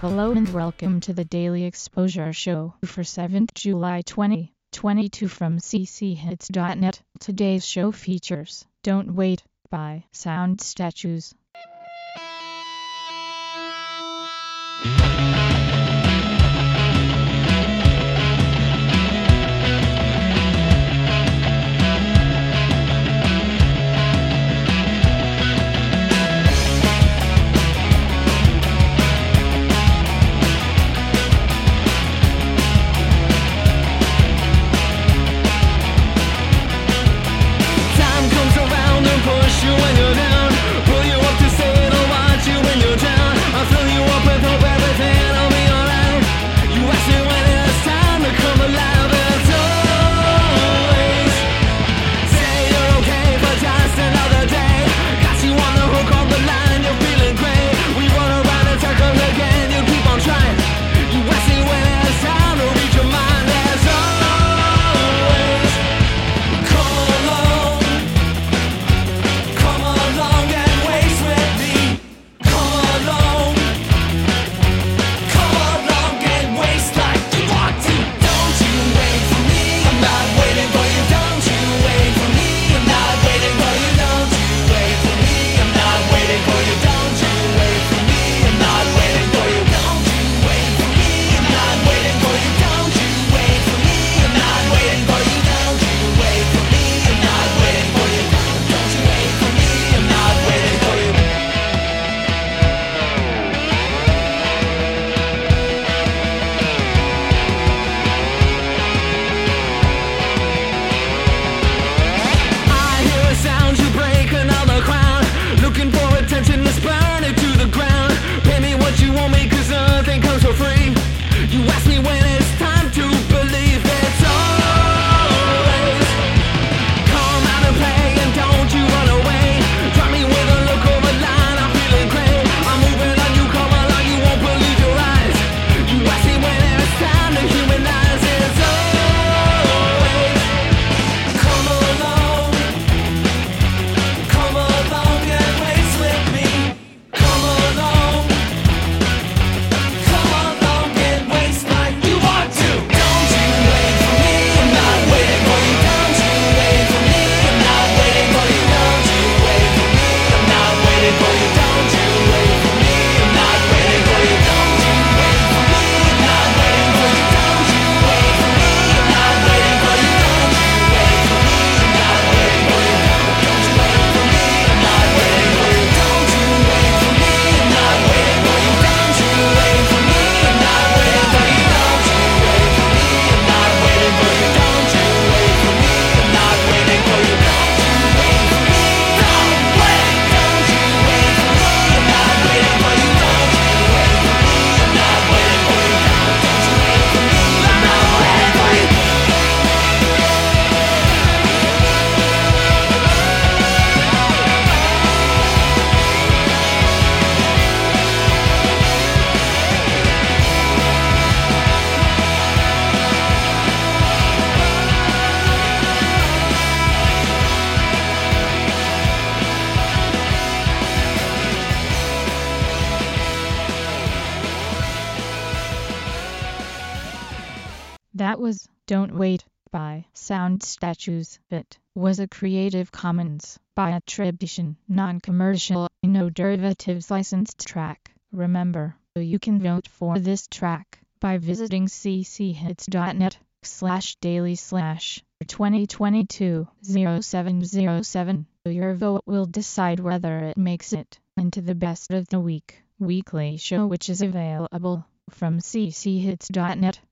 Hello and welcome to the Daily Exposure Show for 7th July 2022 from cchits.net. Today's show features Don't Wait by Sound Statues. That was Don't Wait by Sound Statues. It was a Creative Commons by attribution, non-commercial, no derivatives licensed track. Remember, you can vote for this track by visiting cchits.net slash daily slash 2022 0707. Your vote will decide whether it makes it into the best of the week. Weekly show which is available from cchits.net